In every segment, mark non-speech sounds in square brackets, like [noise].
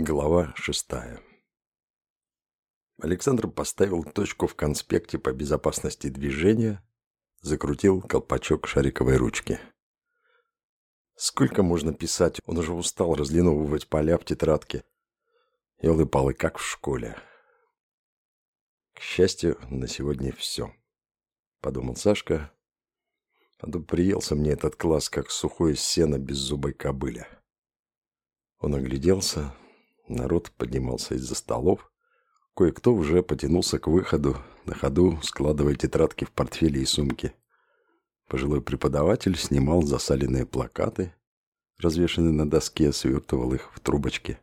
Глава шестая. Александр поставил точку в конспекте по безопасности движения, закрутил колпачок шариковой ручки. Сколько можно писать, он уже устал разлиновывать поля в тетрадке. Елы-палы, как в школе. К счастью, на сегодня все. Подумал Сашка. А то приелся мне этот класс, как сухое сено без зубой кобыля. Он огляделся, Народ поднимался из-за столов. Кое-кто уже потянулся к выходу, на ходу складывая тетрадки в портфели и сумки. Пожилой преподаватель снимал засаленные плакаты, развешанные на доске, свертывал их в трубочки.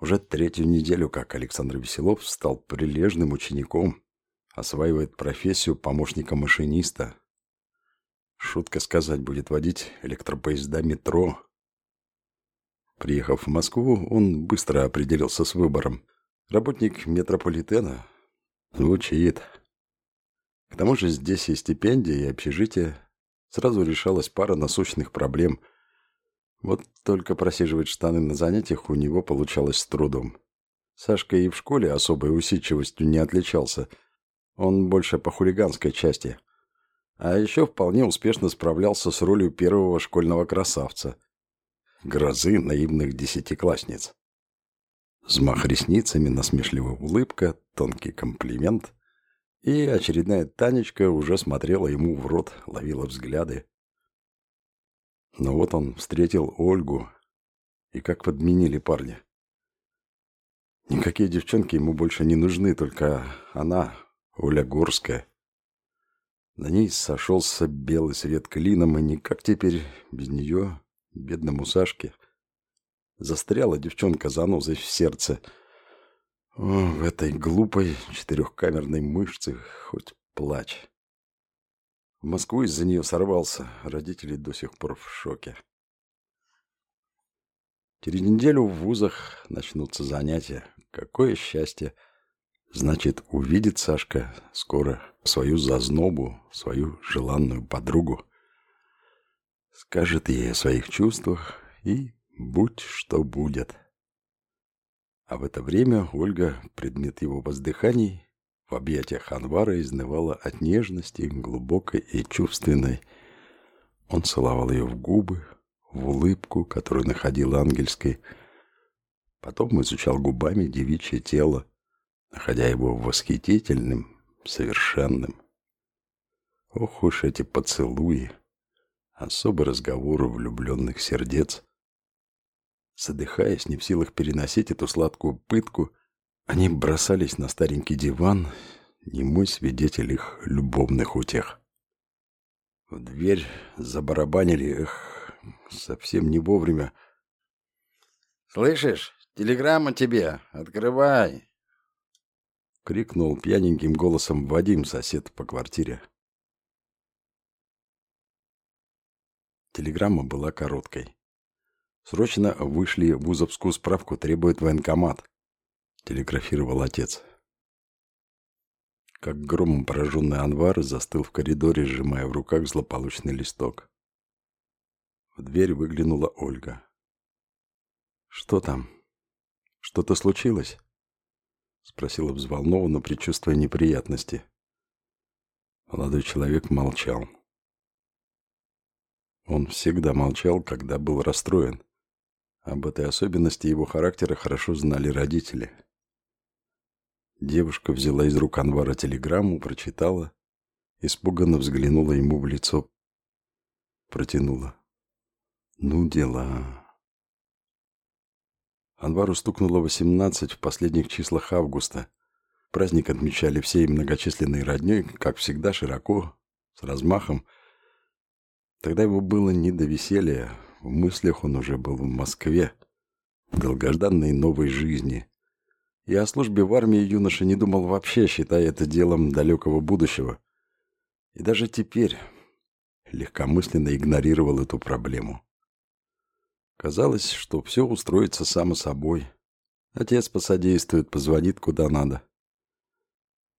Уже третью неделю, как Александр Веселов стал прилежным учеником, осваивает профессию помощника машиниста. Шутка сказать, будет водить электропоезда метро, Приехав в Москву, он быстро определился с выбором. Работник метрополитена. Звучит. К тому же здесь и стипендия, и общежитие. Сразу решалась пара насущных проблем. Вот только просиживать штаны на занятиях у него получалось с трудом. Сашка и в школе особой усидчивостью не отличался. Он больше по хулиганской части. А еще вполне успешно справлялся с ролью первого школьного красавца – грозы наивных десятиклассниц. Взмах ресницами, насмешливая улыбка, тонкий комплимент. И очередная Танечка уже смотрела ему в рот, ловила взгляды. Но вот он встретил Ольгу, и как подменили парня. Никакие девчонки ему больше не нужны, только она, Оля Горская. На ней сошелся белый свет клином, и никак теперь без нее Бедному Сашке. Застряла девчонка занозой в сердце. О, в этой глупой четырехкамерной мышце хоть плачь. В Москву из-за нее сорвался. Родители до сих пор в шоке. Через неделю в вузах начнутся занятия. Какое счастье! Значит, увидит Сашка скоро свою зазнобу, свою желанную подругу скажет ей о своих чувствах и будь что будет. А в это время Ольга, предмет его воздыханий, в объятиях Анвара изнывала от нежности, глубокой и чувственной. Он целовал ее в губы, в улыбку, которую находил ангельской. Потом изучал губами девичье тело, находя его восхитительным, совершенным. Ох уж эти поцелуи! Особый разговор влюбленных сердец. Задыхаясь, не в силах переносить эту сладкую пытку, они бросались на старенький диван, немой свидетель их любовных утех. В дверь забарабанили, эх, совсем не вовремя. «Слышишь, телеграмма тебе, открывай!» — крикнул пьяненьким голосом Вадим, сосед по квартире. Телеграмма была короткой. «Срочно вышли в вузовскую справку, требует военкомат», — телеграфировал отец. Как громом пораженный Анвар застыл в коридоре, сжимая в руках злополучный листок. В дверь выглянула Ольга. «Что там? Что-то случилось?» — спросила взволнованно, предчувствуя неприятности. Молодой человек молчал. Он всегда молчал, когда был расстроен. Об этой особенности его характера хорошо знали родители. Девушка взяла из рук Анвара телеграмму, прочитала, испуганно взглянула ему в лицо, протянула. «Ну, дела...» Анвару стукнуло восемнадцать в последних числах августа. Праздник отмечали всей многочисленной родней, как всегда, широко, с размахом, Тогда ему было не до веселья. В мыслях он уже был в Москве, в долгожданной новой жизни. И о службе в армии юноша не думал вообще, считая это делом далекого будущего. И даже теперь легкомысленно игнорировал эту проблему. Казалось, что все устроится само собой. Отец посодействует, позвонит куда надо.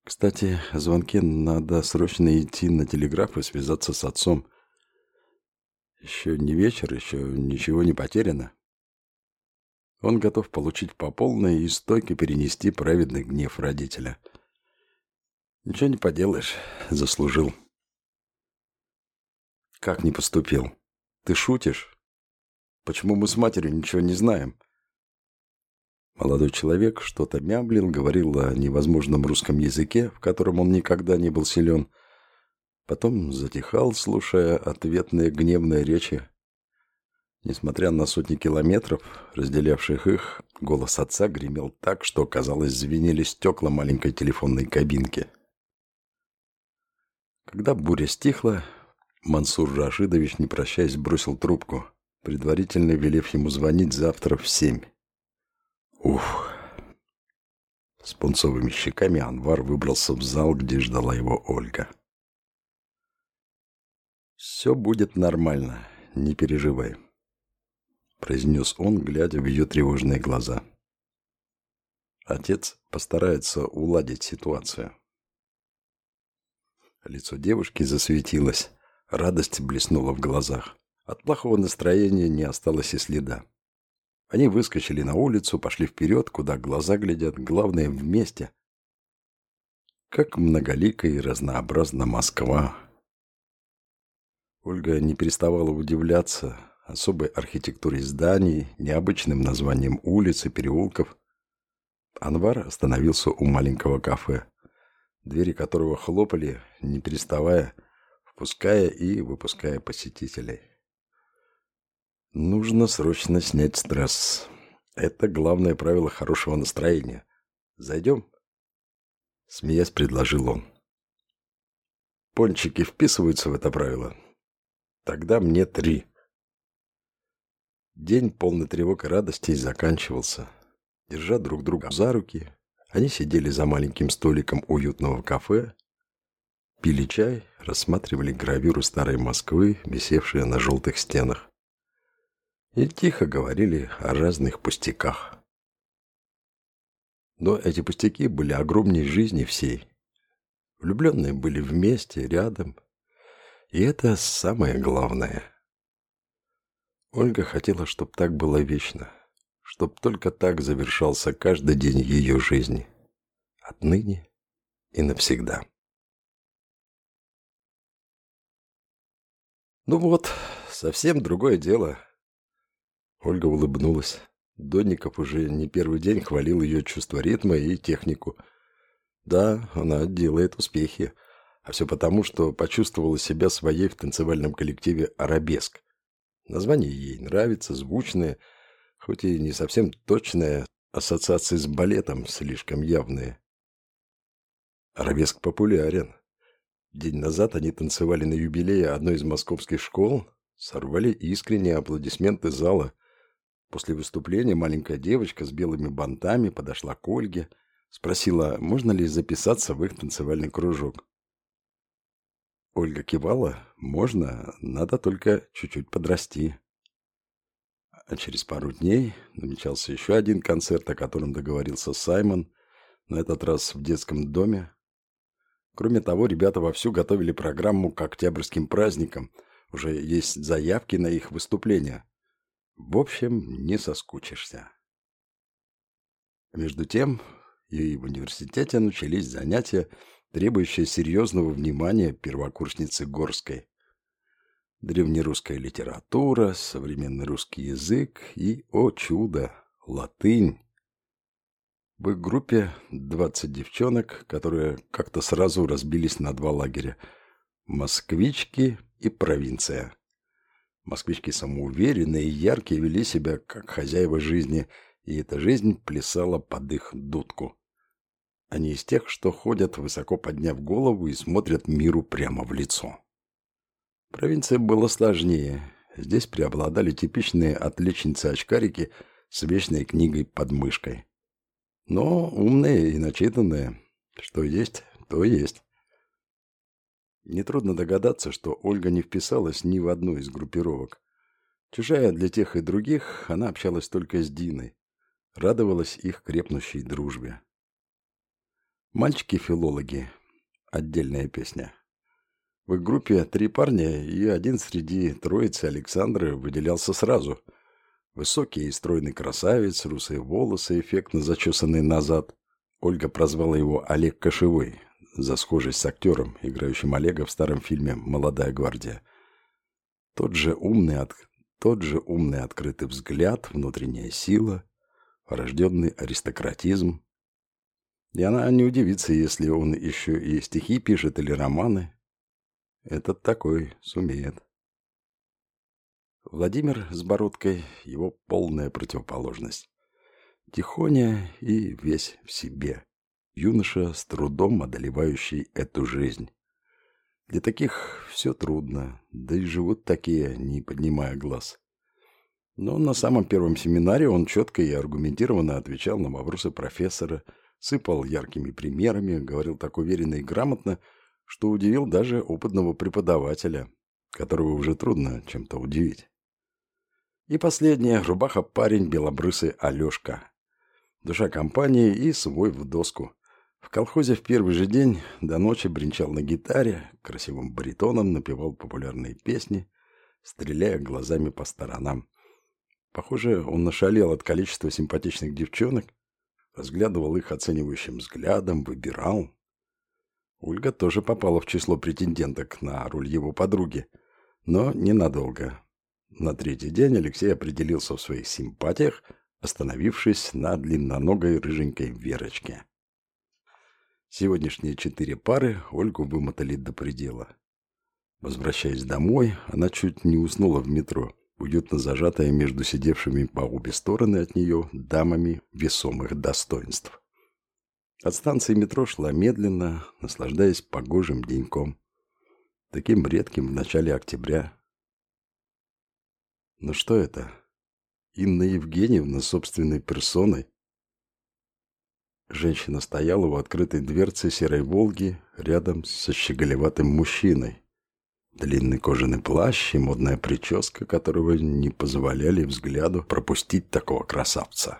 Кстати, о звонке надо срочно идти на телеграф и связаться с отцом. Еще не вечер, еще ничего не потеряно. Он готов получить по полной и стойко перенести праведный гнев родителя. Ничего не поделаешь, заслужил. Как не поступил? Ты шутишь? Почему мы с матерью ничего не знаем? Молодой человек что-то мямлил, говорил о невозможном русском языке, в котором он никогда не был силен. Потом затихал, слушая ответные гневные речи Несмотря на сотни километров, разделявших их, голос отца гремел так, что, казалось, звенели стекла маленькой телефонной кабинки. Когда буря стихла, Мансур Рашидович, не прощаясь, бросил трубку, предварительно велев ему звонить завтра в семь. Ух! С пунцовыми щеками Анвар выбрался в зал, где ждала его Ольга. «Все будет нормально, не переживай», произнес он, глядя в ее тревожные глаза. Отец постарается уладить ситуацию. Лицо девушки засветилось, радость блеснула в глазах. От плохого настроения не осталось и следа. Они выскочили на улицу, пошли вперед, куда глаза глядят, главное вместе. Как многолика и разнообразна Москва. Ольга не переставала удивляться, особой архитектуре зданий, необычным названием улиц и переулков. Анвар остановился у маленького кафе, двери которого хлопали, не переставая, впуская и выпуская посетителей. Нужно срочно снять стресс. Это главное правило хорошего настроения. Зайдем? Смеясь, предложил он. Пончики вписываются в это правило? Тогда мне три. День полный тревог и радостей заканчивался. Держа друг друга за руки, они сидели за маленьким столиком уютного кафе, пили чай, рассматривали гравюру старой Москвы, висевшие на желтых стенах, и тихо говорили о разных пустяках. Но эти пустяки были огромнее жизни всей. Влюбленные были вместе, рядом. И это самое главное. Ольга хотела, чтобы так было вечно, чтобы только так завершался каждый день ее жизни. Отныне и навсегда. Ну вот, совсем другое дело. Ольга улыбнулась. Донников уже не первый день хвалил ее чувство ритма и технику. Да, она делает успехи. А все потому, что почувствовала себя своей в танцевальном коллективе «Арабеск». Название ей нравится, звучное, хоть и не совсем точное, ассоциации с балетом слишком явные. Арабеск популярен. День назад они танцевали на юбилее одной из московских школ, сорвали искренние аплодисменты зала. После выступления маленькая девочка с белыми бантами подошла к Ольге, спросила, можно ли записаться в их танцевальный кружок. Ольга кивала. Можно, надо только чуть-чуть подрасти. А через пару дней намечался еще один концерт, о котором договорился Саймон, на этот раз в детском доме. Кроме того, ребята вовсю готовили программу к октябрьским праздникам. Уже есть заявки на их выступления. В общем, не соскучишься. Между тем, и в университете начались занятия требующая серьезного внимания первокурсницы Горской. Древнерусская литература, современный русский язык и, о чудо, латынь. В их группе 20 девчонок, которые как-то сразу разбились на два лагеря – москвички и провинция. Москвички самоуверенные и яркие вели себя как хозяева жизни, и эта жизнь плясала под их дудку – они из тех, что ходят, высоко подняв голову и смотрят миру прямо в лицо. Провинция была сложнее. Здесь преобладали типичные отличницы-очкарики с вечной книгой под мышкой. Но умные и начитанные. Что есть, то есть. Нетрудно догадаться, что Ольга не вписалась ни в одну из группировок. Чужая для тех и других, она общалась только с Диной. Радовалась их крепнущей дружбе. Мальчики-филологи. Отдельная песня. В их группе три парня, и один среди троицы Александры выделялся сразу. Высокий и стройный красавец, русые волосы, эффектно зачесанные назад. Ольга прозвала его Олег Кошевой за схожесть с актером, играющим Олега в старом фильме «Молодая гвардия». Тот же умный, от... Тот же умный открытый взгляд, внутренняя сила, порожденный аристократизм. И она не удивится, если он еще и стихи пишет или романы. Этот такой сумеет. Владимир с бородкой – его полная противоположность. Тихоня и весь в себе. Юноша, с трудом одолевающий эту жизнь. Для таких все трудно, да и живут такие, не поднимая глаз. Но на самом первом семинаре он четко и аргументированно отвечал на вопросы профессора, сыпал яркими примерами, говорил так уверенно и грамотно, что удивил даже опытного преподавателя, которого уже трудно чем-то удивить. И последнее – рубаха-парень белобрысый Алешка. Душа компании и свой в доску. В колхозе в первый же день до ночи бренчал на гитаре, красивым баритоном напевал популярные песни, стреляя глазами по сторонам. Похоже, он нашалел от количества симпатичных девчонок, разглядывал их оценивающим взглядом, выбирал. Ольга тоже попала в число претенденток на роль его подруги, но ненадолго. На третий день Алексей определился в своих симпатиях, остановившись на длинноногой рыженькой Верочке. Сегодняшние четыре пары Ольгу вымотали до предела. Возвращаясь домой, она чуть не уснула в метро, уютно зажатая между сидевшими по обе стороны от нее дамами весомых достоинств. От станции метро шла медленно, наслаждаясь погожим деньком, таким редким в начале октября, но что это? Инна Евгеньевна собственной персоной? Женщина стояла у открытой дверцы серой «Волги» рядом со щеголеватым мужчиной. Длинный кожаный плащ и модная прическа, которого не позволяли взгляду пропустить такого красавца.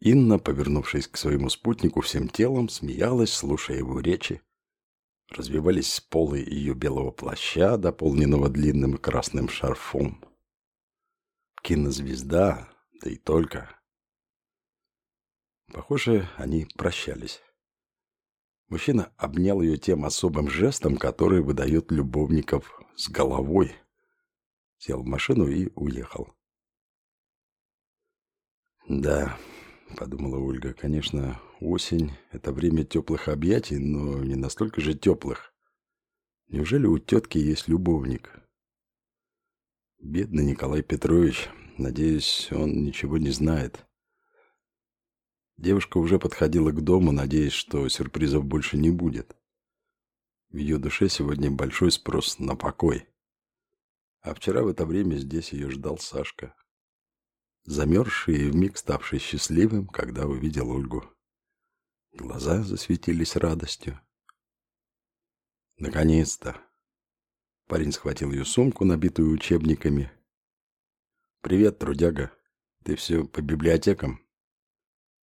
Инна, повернувшись к своему спутнику всем телом, смеялась, слушая его речи. Развивались полы ее белого плаща, дополненного длинным красным шарфом кинозвезда, да и только. Похоже, они прощались. Мужчина обнял ее тем особым жестом, который выдает любовников с головой. Сел в машину и уехал. «Да», — подумала Ольга, — «конечно, осень — это время теплых объятий, но не настолько же теплых. Неужели у тетки есть любовник?» Бедный Николай Петрович. Надеюсь, он ничего не знает. Девушка уже подходила к дому, надеясь, что сюрпризов больше не будет. В ее душе сегодня большой спрос на покой. А вчера в это время здесь ее ждал Сашка. Замерзший и вмиг ставший счастливым, когда увидел Ольгу. Глаза засветились радостью. Наконец-то! Парень схватил ее сумку, набитую учебниками. «Привет, трудяга. Ты все по библиотекам?»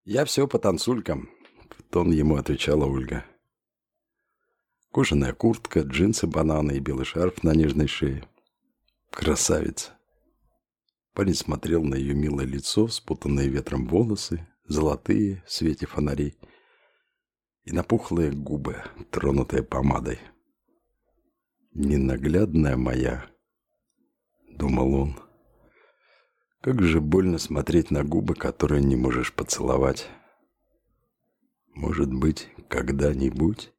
«Я все по танцулькам», — тон ему отвечала Ольга. Кожаная куртка, джинсы, бананы и белый шарф на нежной шее. Красавица. Парень смотрел на ее милое лицо, спутанные ветром волосы, золотые в свете фонарей и напухлые губы, тронутые помадой. «Ненаглядная моя», — думал он. «Как же больно смотреть на губы, которые не можешь поцеловать. Может быть, когда-нибудь?»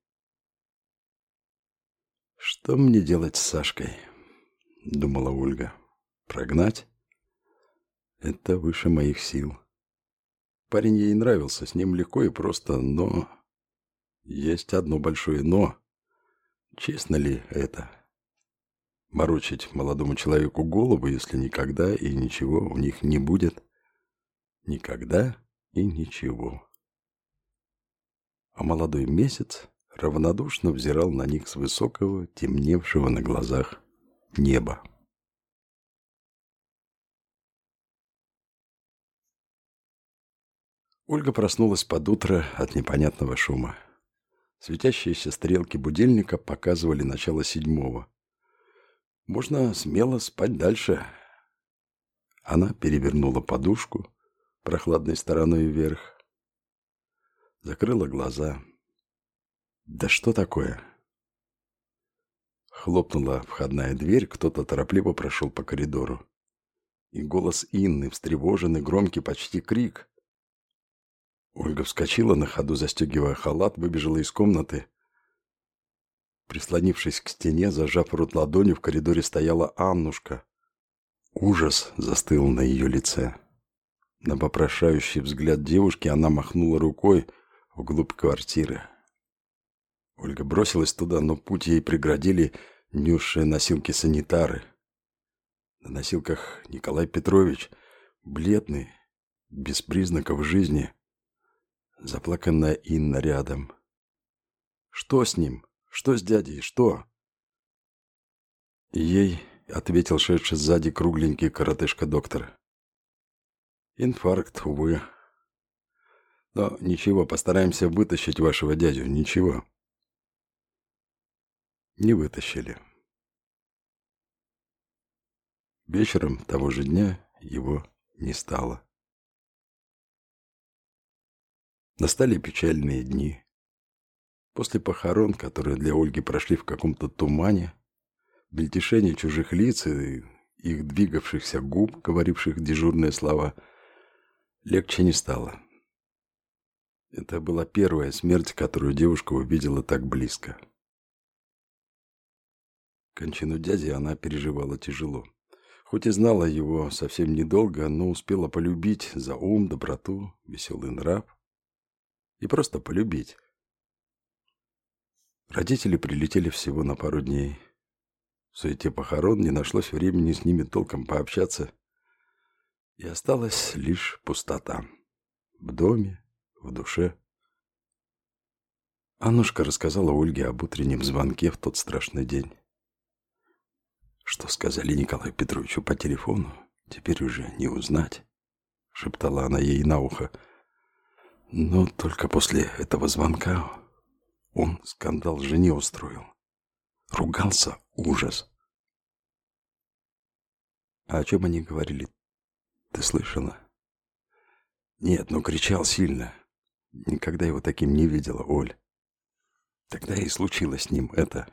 «Что мне делать с Сашкой?» — думала Ольга. «Прогнать? Это выше моих сил. Парень ей нравился, с ним легко и просто, но... Есть одно большое «но». Честно ли это? Морочить молодому человеку голову, если никогда и ничего у них не будет? Никогда и ничего. А молодой месяц равнодушно взирал на них с высокого, темневшего на глазах неба. Ольга проснулась под утро от непонятного шума. Светящиеся стрелки будильника показывали начало седьмого. Можно смело спать дальше. Она перевернула подушку прохладной стороной вверх. Закрыла глаза. Да что такое? Хлопнула входная дверь, кто-то торопливо прошел по коридору. И голос Инны, встревоженный, громкий, почти крик. Ольга вскочила на ходу, застегивая халат, выбежала из комнаты. Прислонившись к стене, зажав рот ладонью, в коридоре стояла Аннушка. Ужас застыл на ее лице. На вопрошающий взгляд девушки она махнула рукой вглубь квартиры. Ольга бросилась туда, но путь ей преградили несшие носилки санитары. На носилках Николай Петрович, бледный, без признаков жизни. Заплаканная Инна рядом. Что с ним? Что с дядей? Что? ей ответил шедший сзади кругленький коротышка-доктор. Инфаркт, увы. Но ничего, постараемся вытащить вашего дядю. Ничего. Не вытащили. Вечером того же дня его не стало. Настали печальные дни. После похорон, которые для Ольги прошли в каком-то тумане, мельтешение чужих лиц и их двигавшихся губ, говоривших дежурные слова, легче не стало. Это была первая смерть, которую девушка увидела так близко. Кончину дяди она переживала тяжело. Хоть и знала его совсем недолго, но успела полюбить за ум, доброту, веселый нрав. И просто полюбить. Родители прилетели всего на пару дней. В суете похорон не нашлось времени с ними толком пообщаться. И осталась лишь пустота. В доме, в душе. Аннушка рассказала Ольге об утреннем звонке в тот страшный день. Что сказали Николаю Петровичу по телефону, теперь уже не узнать, шептала она ей на ухо. Но только после этого звонка он скандал жене устроил. Ругался ужас. А о чем они говорили? Ты слышала? Нет, но кричал сильно. Никогда его таким не видела, Оль. Тогда и случилось с ним это.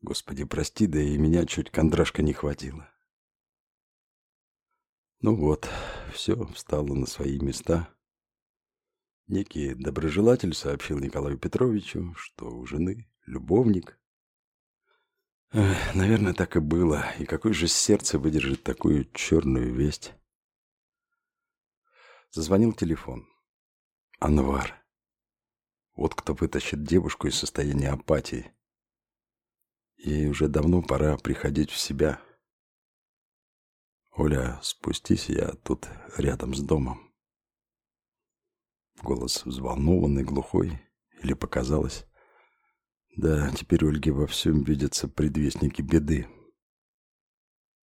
Господи, прости, да и меня чуть кондрашка не хватило. Ну вот, все встало на свои места. Некий доброжелатель сообщил Николаю Петровичу, что у жены любовник. Эх, наверное, так и было. И какое же сердце выдержит такую черную весть? Зазвонил телефон. Анвар. Вот кто вытащит девушку из состояния апатии. Ей уже давно пора приходить в себя. Оля, спустись, я тут рядом с домом. Голос взволнованный, глухой. Или показалось? Да, теперь Ольге во всем видятся предвестники беды.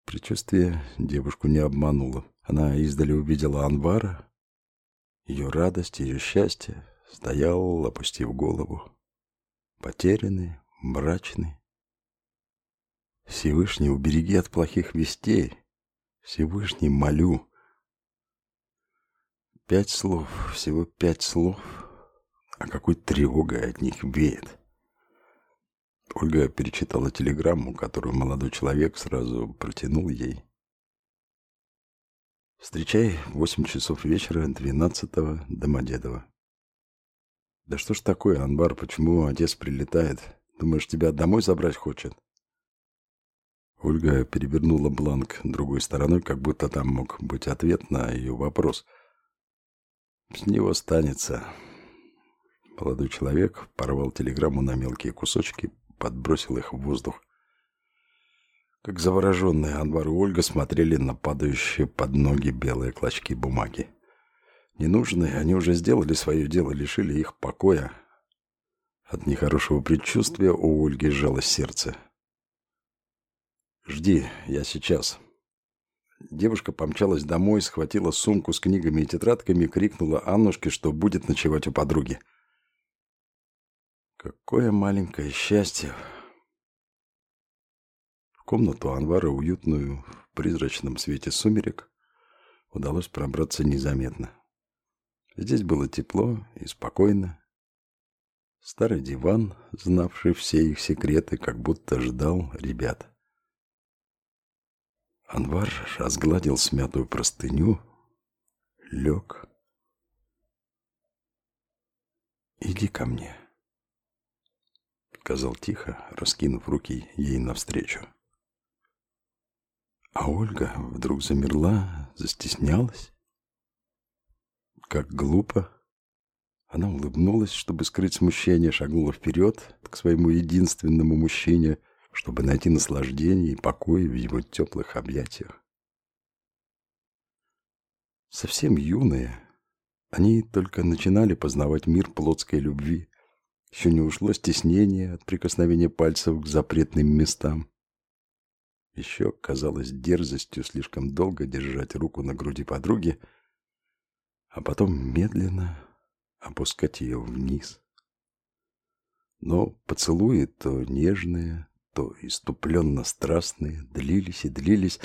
Предчувствие девушку не обмануло. Она издали увидела Анвара. Ее радость, ее счастье стоял, опустив голову. Потерянный, мрачный, Всевышний, убереги от плохих вестей. Всевышний, молю. Пять слов, всего пять слов, а какой тревогой от них веет. Ольга перечитала телеграмму, которую молодой человек сразу протянул ей. Встречай в восемь часов вечера 12-го Домодедово. Да что ж такое, Анбар, почему отец прилетает? Думаешь, тебя домой забрать хочет? Ольга перевернула бланк другой стороной, как будто там мог быть ответ на ее вопрос. С него станется. Молодой человек порвал телеграмму на мелкие кусочки, подбросил их в воздух. Как завороженные Анвар и Ольга смотрели на падающие под ноги белые клочки бумаги. Ненужные, они уже сделали свое дело, лишили их покоя. От нехорошего предчувствия у Ольги сжалось сердце. «Жди, я сейчас». Девушка помчалась домой, схватила сумку с книгами и тетрадками и крикнула Аннушке, что будет ночевать у подруги. Какое маленькое счастье! В комнату Анвара, уютную, в призрачном свете сумерек удалось пробраться незаметно. Здесь было тепло и спокойно. Старый диван, знавший все их секреты, как будто ждал ребят. Анвар разгладил смятую простыню, лег. «Иди ко мне», — сказал тихо, раскинув руки ей навстречу. А Ольга вдруг замерла, застеснялась. Как глупо. Она улыбнулась, чтобы скрыть смущение, шагнула вперед к своему единственному мужчине — чтобы найти наслаждение и покой в его теплых объятиях. Совсем юные, они только начинали познавать мир плотской любви. Еще не ушло стеснение от прикосновения пальцев к запретным местам. Еще казалось дерзостью слишком долго держать руку на груди подруги, а потом медленно опускать ее вниз. Но поцелуи то нежные, то иступленно страстные, длились и длились.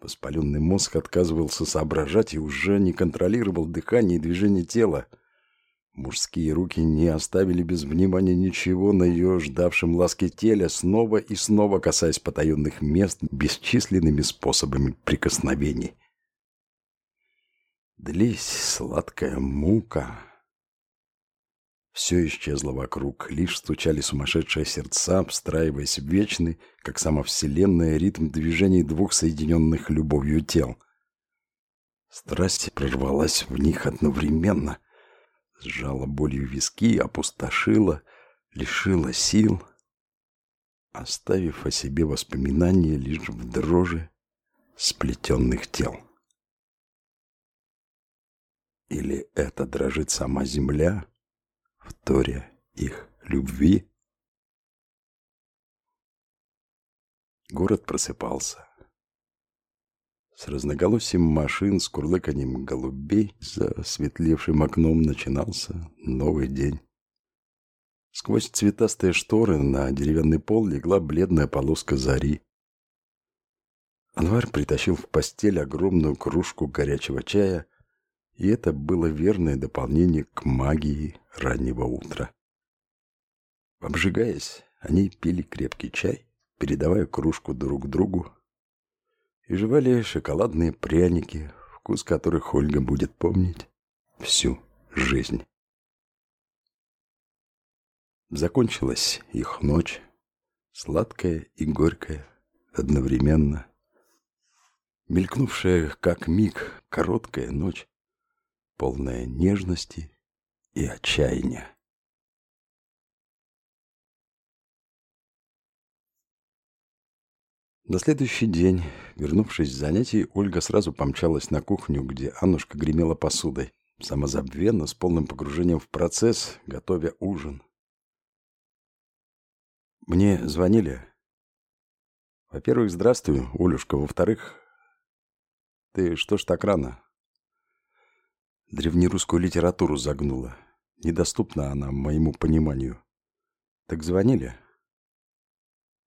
Воспаленный мозг отказывался соображать и уже не контролировал дыхание и движение тела. Мужские руки не оставили без внимания ничего на ее ждавшем ласке теле, снова и снова касаясь потаенных мест бесчисленными способами прикосновений. Длись сладкая мука, все исчезло вокруг, лишь стучали сумасшедшие сердца, встраиваясь в вечный, как сама Вселенная, ритм движений двух соединенных любовью тел. Страсть прорвалась в них одновременно, сжала болью виски, опустошила, лишила сил, оставив о себе воспоминания лишь в дрожи сплетенных тел. Или это дрожит сама земля, вторя их любви. Город просыпался. С разноголосием машин, с курлыканьем голубей за светлевшим окном начинался новый день. Сквозь цветастые шторы на деревянный пол легла бледная полоска зари. Анвар притащил в постель огромную кружку горячего чая – и это было верное дополнение к магии раннего утра. Обжигаясь, они пили крепкий чай, передавая кружку друг другу, и жевали шоколадные пряники, вкус которых Ольга будет помнить всю жизнь. Закончилась их ночь, сладкая и горькая одновременно. Мелькнувшая, как миг, короткая ночь, полная нежности и отчаяния. На следующий день, вернувшись с занятий, Ольга сразу помчалась на кухню, где Аннушка гремела посудой, самозабвенно, с полным погружением в процесс, готовя ужин. Мне звонили. Во-первых, здравствуй, Олюшка. Во-вторых, ты что ж так рано? Древнерусскую литературу загнула. Недоступна она моему пониманию. Так звонили?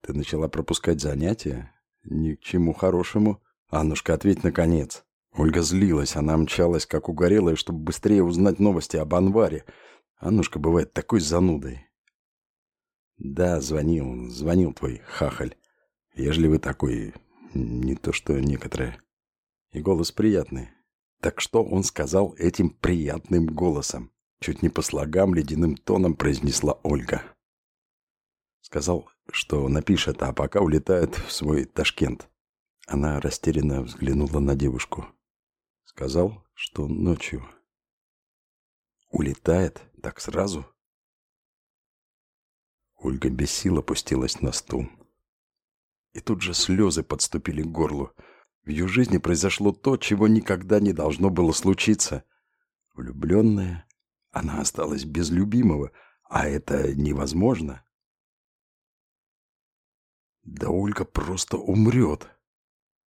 Ты начала пропускать занятия? Ни к чему хорошему. Аннушка, ответь наконец. Ольга злилась, она мчалась, как угорелая, чтобы быстрее узнать новости об Анваре. Аннушка бывает такой занудой. Да, звонил, звонил твой хахаль. Ежели такой, не то что некоторые. И голос приятный. Так что он сказал этим приятным голосом? Чуть не по слогам ледяным тоном произнесла Ольга. Сказал, что напишет, а пока улетает в свой Ташкент. Она растерянно взглянула на девушку. Сказал, что ночью. Улетает? Так сразу? Ольга без сил опустилась на стул. И тут же слезы подступили к горлу. В ее жизни произошло то, чего никогда не должно было случиться. Влюбленная, она осталась без любимого, а это невозможно. Да Ольга просто умрет.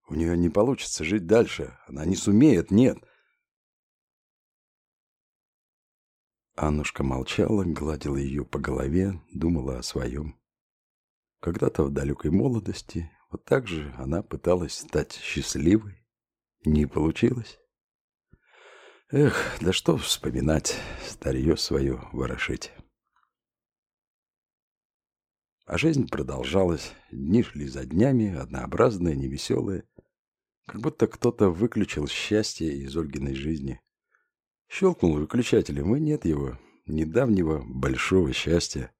У нее не получится жить дальше. Она не сумеет, нет. Аннушка молчала, гладила ее по голове, думала о своем. Когда-то в далекой молодости Вот так же она пыталась стать счастливой. Не получилось. Эх, да что вспоминать, старье свое ворошить. А жизнь продолжалась, дни шли за днями, однообразные, невеселые. Как будто кто-то выключил счастье из Ольгиной жизни. Щелкнул выключателем, и нет его, недавнего большого счастья.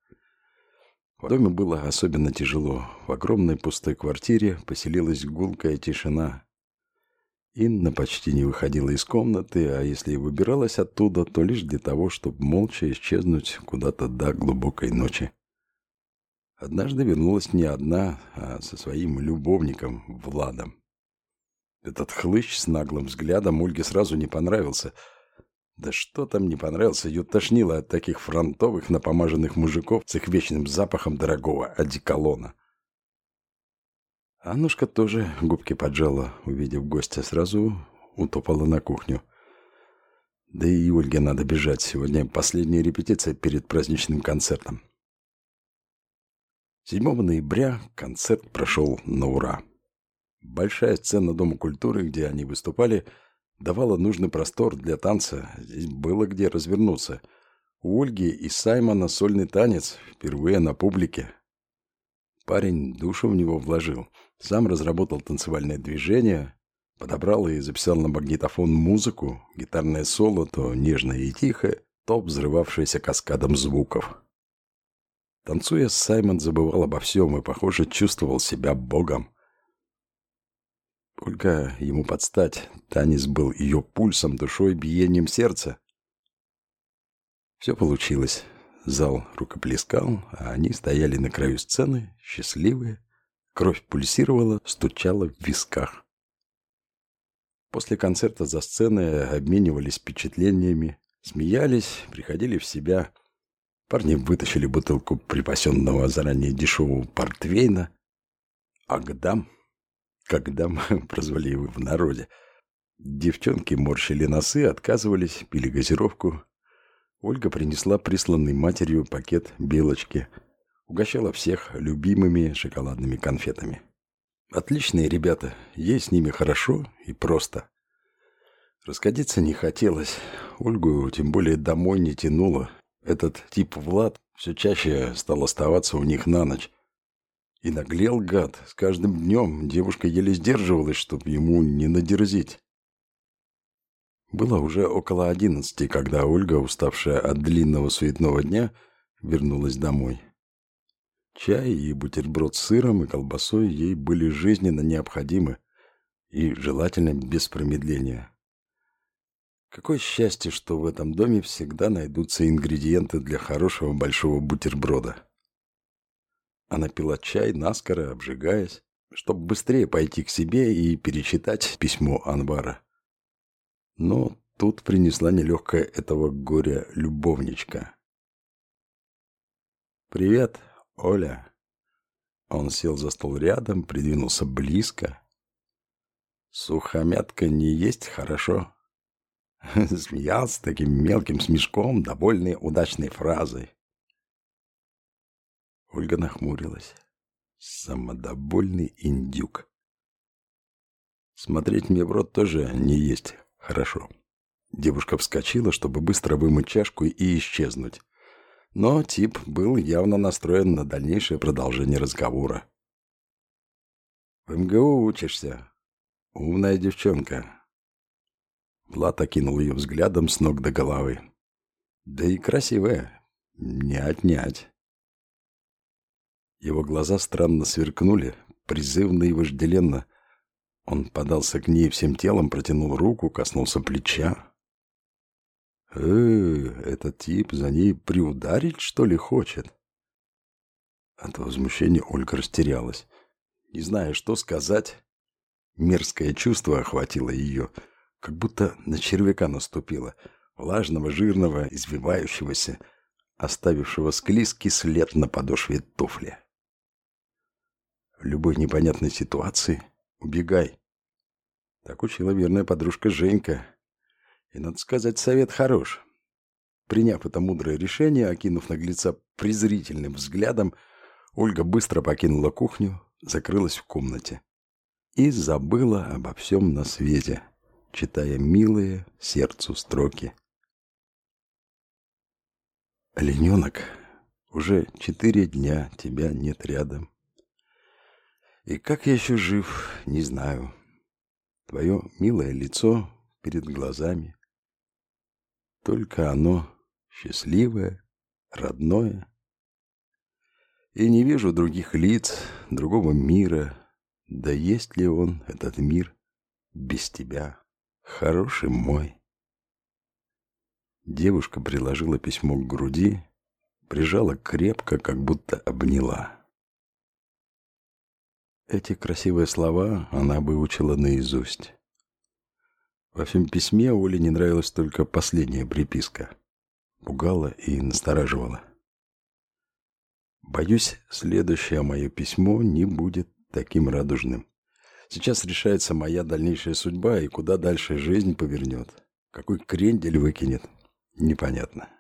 В доме было особенно тяжело. В огромной пустой квартире поселилась гулкая тишина. Инна почти не выходила из комнаты, а если и выбиралась оттуда, то лишь для того, чтобы молча исчезнуть куда-то до глубокой ночи. Однажды вернулась не одна, а со своим любовником Владом. Этот хлыщ с наглым взглядом Ольге сразу не понравился – да что там не понравился, ее тошнило от таких фронтовых напомаженных мужиков с их вечным запахом дорогого одеколона. Аннушка тоже губки поджала, увидев гостя, сразу утопала на кухню. Да и Ольге надо бежать. Сегодня последняя репетиция перед праздничным концертом. 7 ноября концерт прошел на ура. Большая сцена Дома культуры, где они выступали – давала нужный простор для танца. Здесь было где развернуться. У Ольги и Саймона сольный танец впервые на публике. Парень душу в него вложил. Сам разработал танцевальное движение, подобрал и записал на магнитофон музыку, гитарное соло то нежное и тихое, то взрывавшееся каскадом звуков. Танцуя, Саймон забывал обо всем и, похоже, чувствовал себя богом. Ольга ему подстать. Танец был ее пульсом, душой, биением сердца. Все получилось. Зал рукоплескал, а они стояли на краю сцены, счастливые. Кровь пульсировала, стучала в висках. После концерта за сценой обменивались впечатлениями, смеялись, приходили в себя. Парни вытащили бутылку припасенного заранее дешевого портвейна. Агдам когда мы [laughs] прозвали его в народе. Девчонки морщили носы, отказывались, пили газировку. Ольга принесла присланный матерью пакет белочки. Угощала всех любимыми шоколадными конфетами. Отличные ребята, ей с ними хорошо и просто. Расходиться не хотелось. Ольгу тем более домой не тянуло. Этот тип Влад все чаще стал оставаться у них на ночь. И наглел гад. С каждым днем девушка еле сдерживалась, чтобы ему не надерзить. Было уже около одиннадцати, когда Ольга, уставшая от длинного суетного дня, вернулась домой. Чай и бутерброд с сыром и колбасой ей были жизненно необходимы и желательно без промедления. Какое счастье, что в этом доме всегда найдутся ингредиенты для хорошего большого бутерброда. Она пила чай, наскоро обжигаясь, чтобы быстрее пойти к себе и перечитать письмо Анвара. Но тут принесла нелегкая этого горя любовничка. «Привет, Оля». Он сел за стол рядом, придвинулся близко. «Сухомятка не есть хорошо». [laughs] Смеялся таким мелким смешком, довольный удачной фразой. Ольга нахмурилась. Самодовольный индюк. Смотреть мне в рот тоже не есть хорошо. Девушка вскочила, чтобы быстро вымыть чашку и исчезнуть. Но тип был явно настроен на дальнейшее продолжение разговора. «В МГУ учишься. Умная девчонка». Влад окинул ее взглядом с ног до головы. «Да и красивая. Не отнять». Его глаза странно сверкнули, призывно и вожделенно. Он подался к ней всем телом, протянул руку, коснулся плеча. э этот тип за ней приударить, что ли, хочет?» От возмущения Ольга растерялась. Не зная, что сказать, мерзкое чувство охватило ее, как будто на червяка наступило, влажного, жирного, извивающегося, оставившего склизкий след на подошве туфли. Любой непонятной ситуации убегай. Так учила верная подружка Женька. И, надо сказать, совет хорош. Приняв это мудрое решение, окинув наглеца презрительным взглядом, Ольга быстро покинула кухню, закрылась в комнате и забыла обо всем на свете, читая милые сердцу строки. Олененок, уже четыре дня тебя нет рядом. И как я еще жив, не знаю. Твое милое лицо перед глазами. Только оно счастливое, родное. И не вижу других лиц, другого мира. Да есть ли он, этот мир, без тебя, хороший мой? Девушка приложила письмо к груди, прижала крепко, как будто обняла. Эти красивые слова она выучила наизусть. Во всем письме Оле не нравилась только последняя приписка. Пугала и настораживала. Боюсь, следующее мое письмо не будет таким радужным. Сейчас решается моя дальнейшая судьба и куда дальше жизнь повернет. Какой крендель выкинет, непонятно.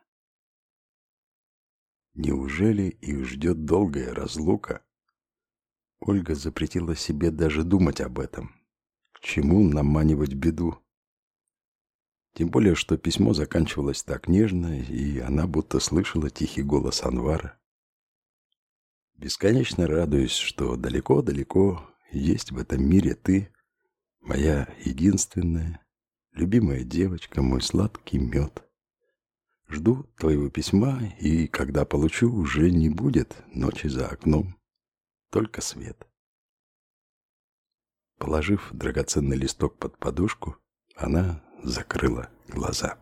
Неужели их ждет долгая разлука? Ольга запретила себе даже думать об этом. К чему наманивать беду? Тем более, что письмо заканчивалось так нежно, и она будто слышала тихий голос Анвара. Бесконечно радуюсь, что далеко-далеко есть в этом мире ты, моя единственная, любимая девочка, мой сладкий мед. Жду твоего письма, и когда получу, уже не будет ночи за окном, только свет. Положив драгоценный листок под подушку, она закрыла глаза.